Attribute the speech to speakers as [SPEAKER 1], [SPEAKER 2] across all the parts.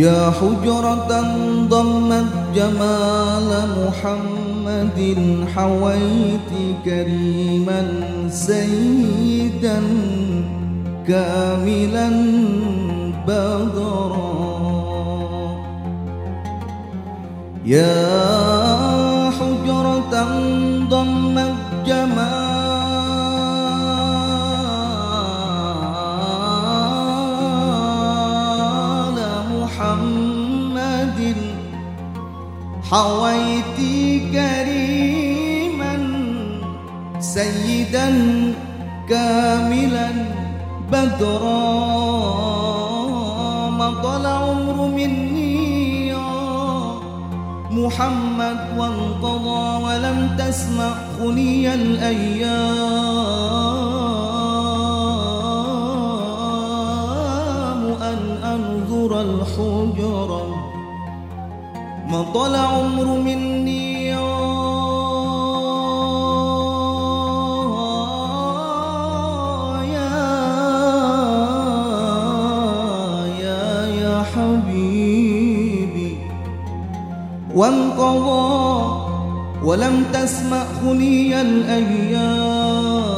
[SPEAKER 1] يا حجرة ضمت جمال محمد حويت كريما سيدا كاملا بدرا. يا حجرة حويت كريما سيدا كاملا بدرا ما طال عمر مني يا محمد وانقضى ولم تسمع خني الأيام. أن أنظر الحجرا ما طال عمر مني يا يا يا حبيبي. وانقضى ولم تسمع خني الأيام.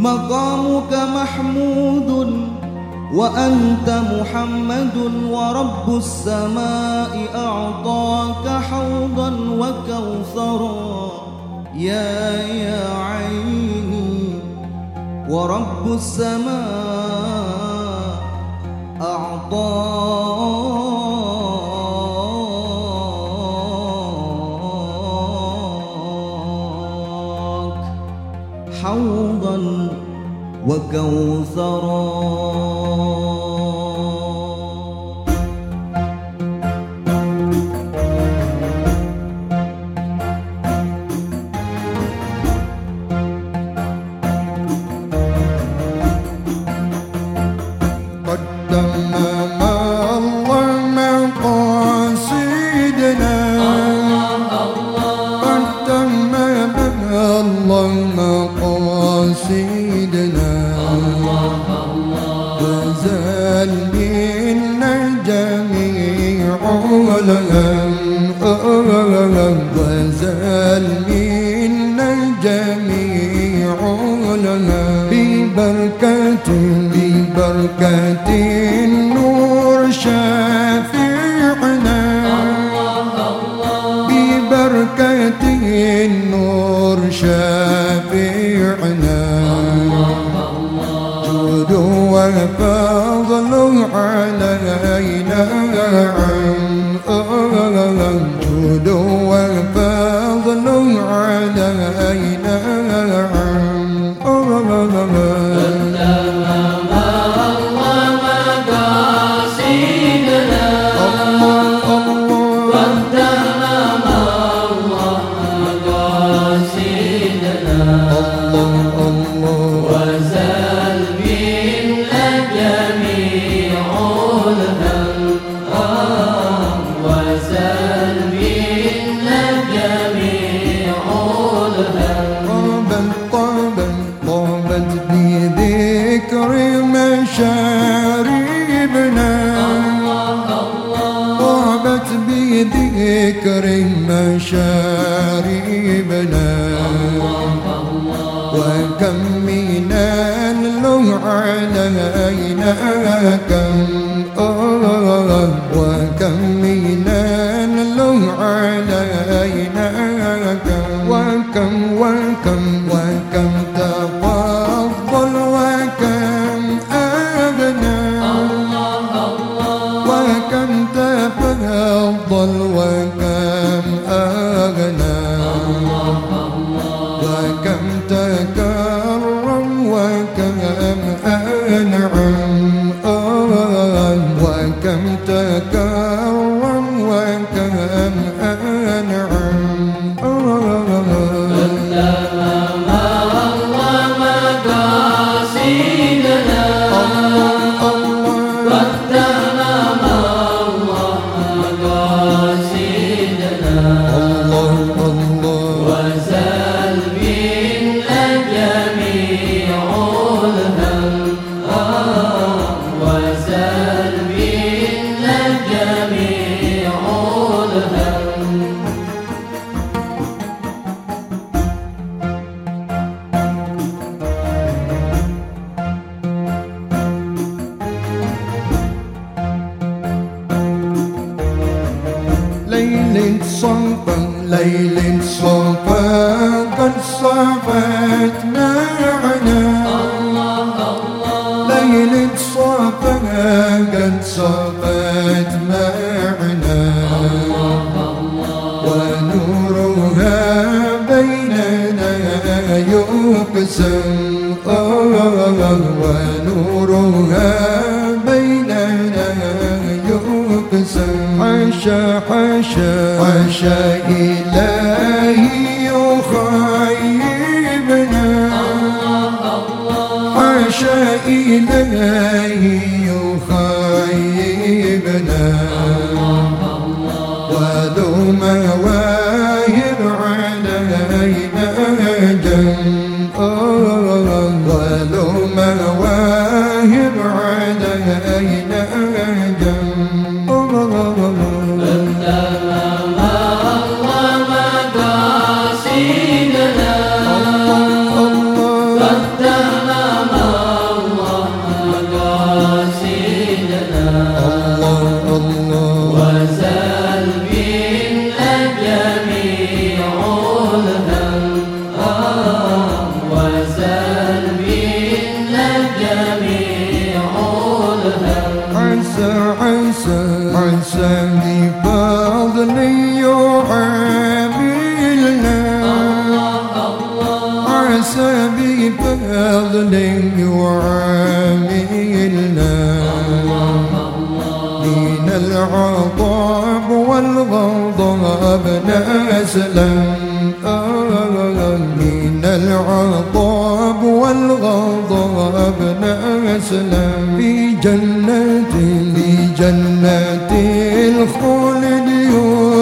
[SPEAKER 1] مقامك محمود وأنت محمد ورب السماء أعطاك حوضا وكوثرا. يا يا عيني ورب السماء أعطاك حوضا وكوثرا
[SPEAKER 2] منا جميع جميع الهم ببركة ببركة بذكر مشاربنا وكم من اللوح علينا كم see. ليل صفا قد صفت معنا ليل صفا قد صفت معنا ونورها بيننا يقسم ونورها يقسم حاشا حاشا حاشا إلهي يخيبنا. حاشا إلهي يخيبنا. وذو مواهب علينا جم وذو مواهب علينا جم بفضل يعاملنا من العطاب والغضب نسلم من العطاب والغضب نسلم في جنة في جنة الخلد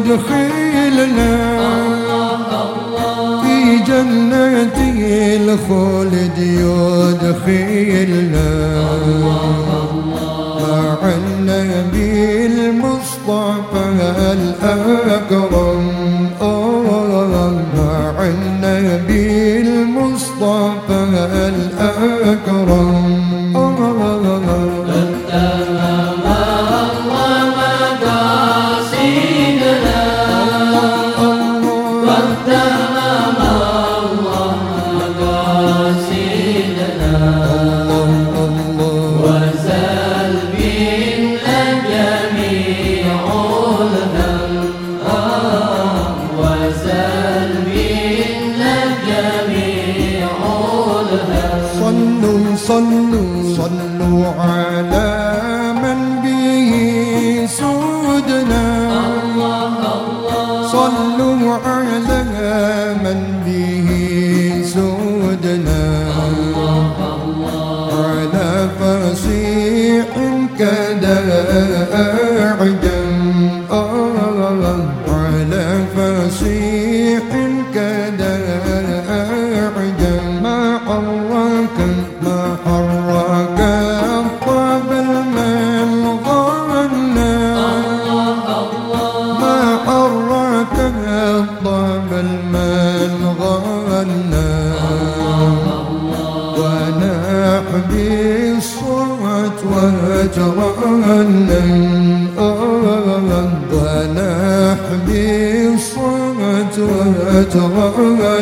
[SPEAKER 2] يدخلنا. في جنة الخلد يدخلنا. مع النبي المصطفى الأكرم. Come تتغنى